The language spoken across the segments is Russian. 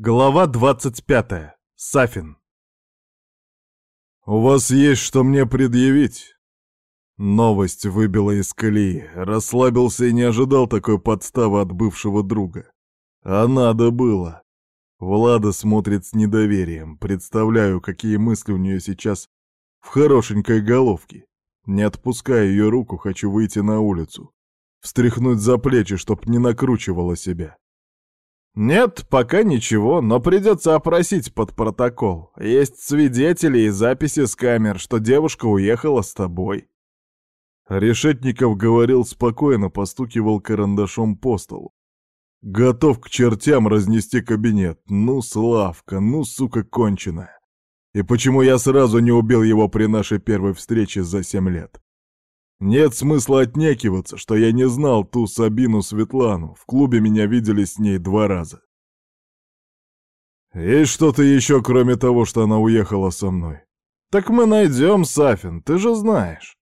Глава 25. Сафин. «У вас есть что мне предъявить?» Новость выбила из колеи. Расслабился и не ожидал такой подставы от бывшего друга. А надо было. Влада смотрит с недоверием. Представляю, какие мысли у нее сейчас в хорошенькой головке. Не отпуская ее руку, хочу выйти на улицу. Встряхнуть за плечи, чтоб не накручивала себя. «Нет, пока ничего, но придется опросить под протокол. Есть свидетели и записи с камер, что девушка уехала с тобой». Решетников говорил спокойно, постукивал карандашом по столу. Готов к чертям разнести кабинет. Ну, Славка, ну, сука, конченая. И почему я сразу не убил его при нашей первой встрече за семь лет? Нет смысла отнекиваться, что я не знал ту Сабину Светлану. В клубе меня видели с ней два раза. Есть что-то еще, кроме того, что она уехала со мной? Так мы найдем, Сафин, ты же знаешь.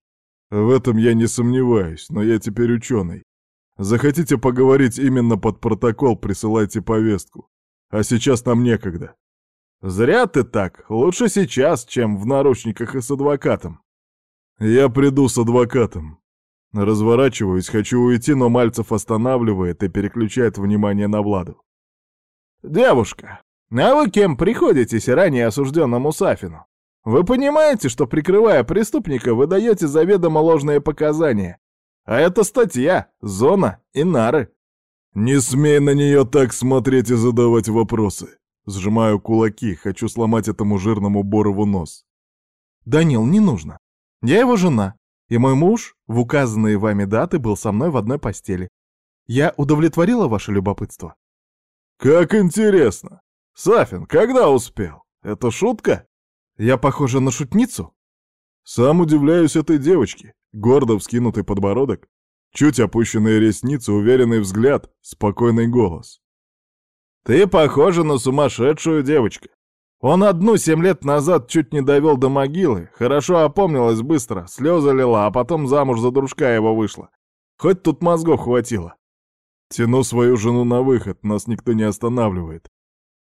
В этом я не сомневаюсь, но я теперь ученый. Захотите поговорить именно под протокол, присылайте повестку. А сейчас нам некогда. Зря ты так. Лучше сейчас, чем в наручниках и с адвокатом. Я приду с адвокатом. Разворачиваюсь, хочу уйти, но Мальцев останавливает и переключает внимание на Владу. «Девушка, а вы кем приходитесь ранее осужденному Сафину? Вы понимаете, что, прикрывая преступника, вы даете заведомо ложные показания? А это статья, зона и нары». «Не смей на нее так смотреть и задавать вопросы». Сжимаю кулаки, хочу сломать этому жирному Борову нос. «Данил, не нужно. Я его жена, и мой муж в указанные вами даты был со мной в одной постели. Я удовлетворила ваше любопытство? Как интересно. Сафин, когда успел? Это шутка? Я похожа на шутницу? Сам удивляюсь этой девочке. Гордо вскинутый подбородок, чуть опущенные ресницы, уверенный взгляд, спокойный голос. Ты похожа на сумасшедшую девочку. Он одну семь лет назад чуть не довел до могилы, хорошо опомнилась быстро, слезы лила, а потом замуж за дружка его вышла. Хоть тут мозгов хватило. Тяну свою жену на выход, нас никто не останавливает.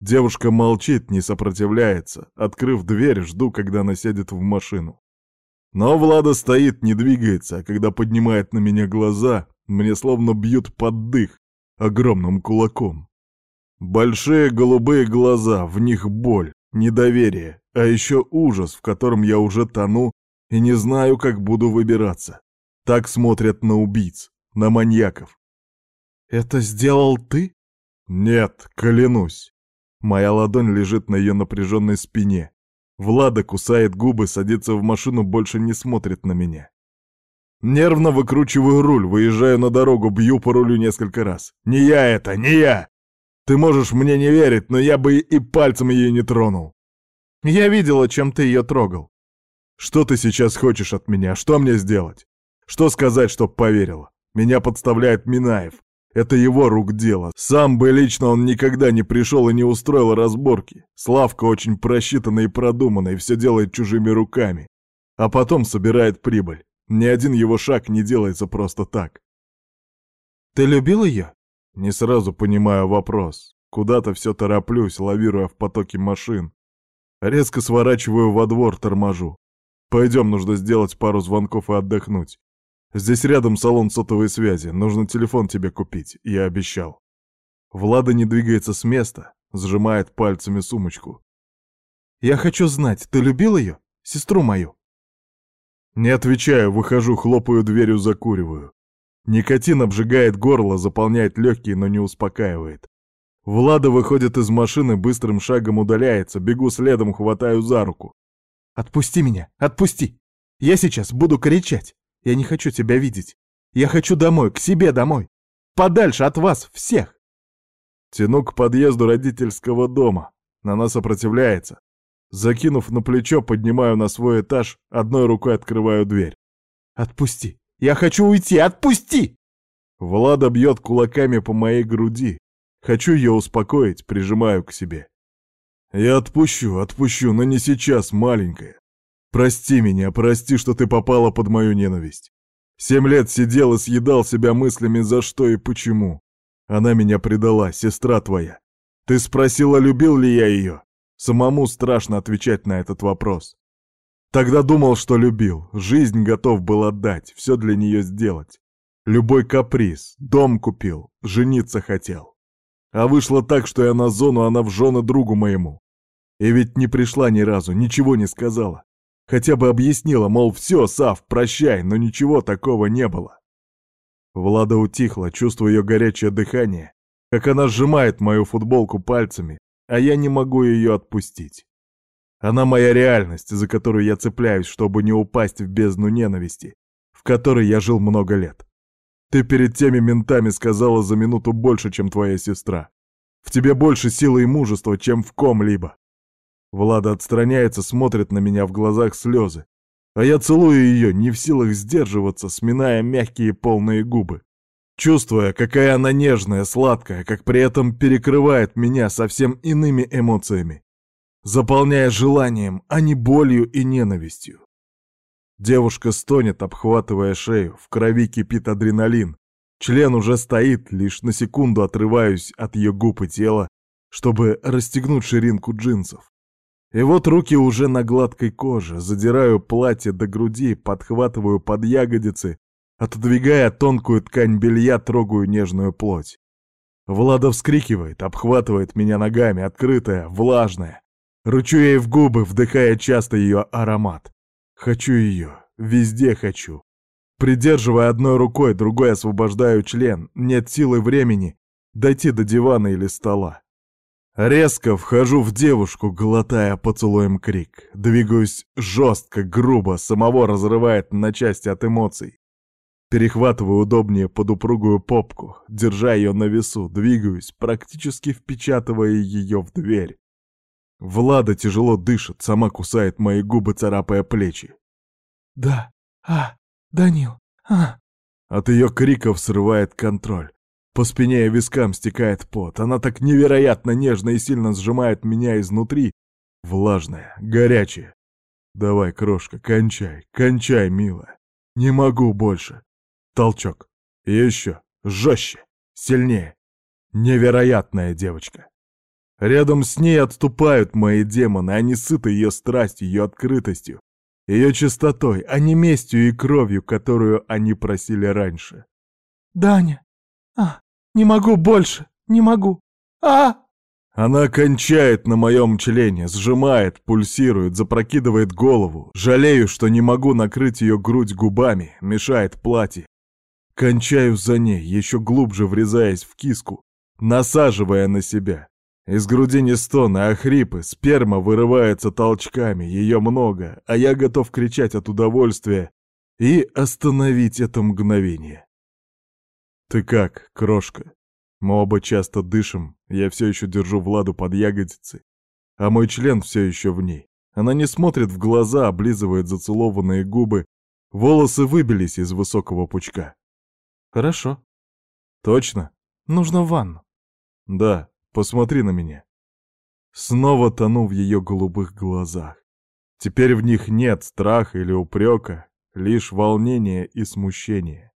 Девушка молчит, не сопротивляется. Открыв дверь, жду, когда она сядет в машину. Но Влада стоит, не двигается, а когда поднимает на меня глаза, мне словно бьют под дых огромным кулаком. Большие голубые глаза, в них боль, недоверие, а еще ужас, в котором я уже тону и не знаю, как буду выбираться. Так смотрят на убийц, на маньяков. «Это сделал ты?» «Нет, клянусь». Моя ладонь лежит на ее напряженной спине. Влада кусает губы, садится в машину, больше не смотрит на меня. Нервно выкручиваю руль, выезжаю на дорогу, бью по рулю несколько раз. «Не я это, не я!» Ты можешь мне не верить, но я бы и пальцем ее не тронул. Я видела, чем ты ее трогал. Что ты сейчас хочешь от меня? Что мне сделать? Что сказать, чтоб поверила? Меня подставляет Минаев. Это его рук дело. Сам бы лично он никогда не пришел и не устроил разборки. Славка очень просчитанный и продуманный, все делает чужими руками. А потом собирает прибыль. Ни один его шаг не делается просто так. Ты любил ее? Не сразу понимаю вопрос. Куда-то все тороплюсь, лавируя в потоке машин. Резко сворачиваю во двор, торможу. Пойдем, нужно сделать пару звонков и отдохнуть. Здесь рядом салон сотовой связи, нужно телефон тебе купить, я обещал. Влада не двигается с места, сжимает пальцами сумочку. «Я хочу знать, ты любил ее? Сестру мою?» Не отвечаю, выхожу, хлопаю дверью, закуриваю. Никотин обжигает горло, заполняет легкие, но не успокаивает. Влада выходит из машины, быстрым шагом удаляется, бегу следом, хватаю за руку. «Отпусти меня! Отпусти! Я сейчас буду кричать! Я не хочу тебя видеть! Я хочу домой, к себе домой! Подальше от вас, всех!» Тяну к подъезду родительского дома. Она сопротивляется. Закинув на плечо, поднимаю на свой этаж, одной рукой открываю дверь. «Отпусти! Я хочу уйти! Отпусти!» Влада бьет кулаками по моей груди. Хочу ее успокоить, прижимаю к себе. Я отпущу, отпущу, но не сейчас, маленькая. Прости меня, прости, что ты попала под мою ненависть. Семь лет сидел и съедал себя мыслями за что и почему. Она меня предала, сестра твоя. Ты спросила, любил ли я ее? Самому страшно отвечать на этот вопрос. Тогда думал, что любил, жизнь готов был отдать, все для нее сделать. Любой каприз, дом купил, жениться хотел. А вышло так, что я на зону, она в жены другу моему. И ведь не пришла ни разу, ничего не сказала. Хотя бы объяснила, мол, все, Сав, прощай, но ничего такого не было. Влада утихла, чувствуя ее горячее дыхание, как она сжимает мою футболку пальцами, а я не могу ее отпустить. Она моя реальность, за которую я цепляюсь, чтобы не упасть в бездну ненависти, в которой я жил много лет. Ты перед теми ментами сказала за минуту больше, чем твоя сестра. В тебе больше силы и мужества, чем в ком-либо. Влада отстраняется, смотрит на меня в глазах слезы. А я целую ее, не в силах сдерживаться, сминая мягкие полные губы. Чувствуя, какая она нежная, сладкая, как при этом перекрывает меня совсем иными эмоциями. Заполняя желанием, а не болью и ненавистью. Девушка стонет, обхватывая шею, в крови кипит адреналин. Член уже стоит, лишь на секунду отрываюсь от ее губ и тела, чтобы расстегнуть ширинку джинсов. И вот руки уже на гладкой коже, задираю платье до груди, подхватываю под ягодицы, отодвигая тонкую ткань белья, трогаю нежную плоть. Влада вскрикивает, обхватывает меня ногами, открытая, влажная. Ручу ей в губы, вдыхая часто ее аромат. Хочу ее, везде хочу. Придерживая одной рукой, другой освобождаю член, нет силы времени дойти до дивана или стола. Резко вхожу в девушку, глотая поцелуем крик. Двигаюсь жестко, грубо, самого разрывает на части от эмоций. Перехватываю удобнее под упругую попку, держа ее на весу, двигаюсь, практически впечатывая ее в дверь. Влада тяжело дышит, сама кусает мои губы, царапая плечи. «Да, а, Данил, а!» От ее криков срывает контроль. По спине и вискам стекает пот. Она так невероятно нежно и сильно сжимает меня изнутри. Влажная, горячая. Давай, крошка, кончай, кончай, милая. Не могу больше. Толчок. Еще. Жестче. Сильнее. Невероятная девочка. Рядом с ней отступают мои демоны, они сыты ее страстью, ее открытостью, ее чистотой, а не местью и кровью, которую они просили раньше. «Даня! А, не могу больше! Не могу! А!» Она кончает на моем члене, сжимает, пульсирует, запрокидывает голову. Жалею, что не могу накрыть ее грудь губами, мешает платье. Кончаю за ней, еще глубже врезаясь в киску, насаживая на себя. Из груди не стоны, а хрипы, сперма вырывается толчками, ее много, а я готов кричать от удовольствия и остановить это мгновение. «Ты как, крошка?» Мы оба часто дышим, я все еще держу Владу под ягодицы, а мой член все еще в ней. Она не смотрит в глаза, облизывает зацелованные губы, волосы выбились из высокого пучка. «Хорошо». «Точно?» «Нужно в ванну». «Да, Посмотри на меня. Снова тону в ее голубых глазах. Теперь в них нет страха или упрека, лишь волнение и смущение.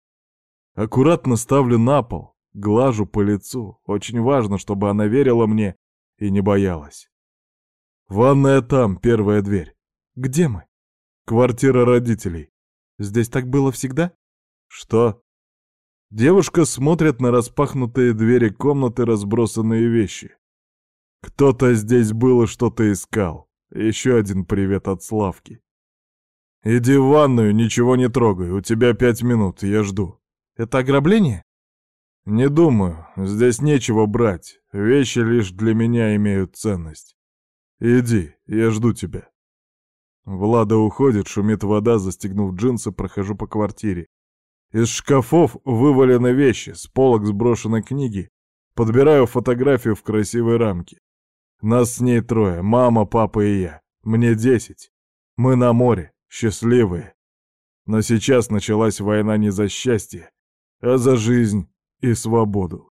Аккуратно ставлю на пол, глажу по лицу. Очень важно, чтобы она верила мне и не боялась. Ванная там, первая дверь. Где мы? Квартира родителей. Здесь так было всегда? Что? Девушка смотрит на распахнутые двери комнаты, разбросанные вещи. Кто-то здесь был и что-то искал. Еще один привет от Славки. Иди в ванную, ничего не трогай, у тебя пять минут, я жду. Это ограбление? Не думаю, здесь нечего брать, вещи лишь для меня имеют ценность. Иди, я жду тебя. Влада уходит, шумит вода, застегнув джинсы, прохожу по квартире. Из шкафов вывалены вещи, с полок сброшены книги. Подбираю фотографию в красивой рамке. Нас с ней трое, мама, папа и я. Мне десять. Мы на море, счастливые. Но сейчас началась война не за счастье, а за жизнь и свободу.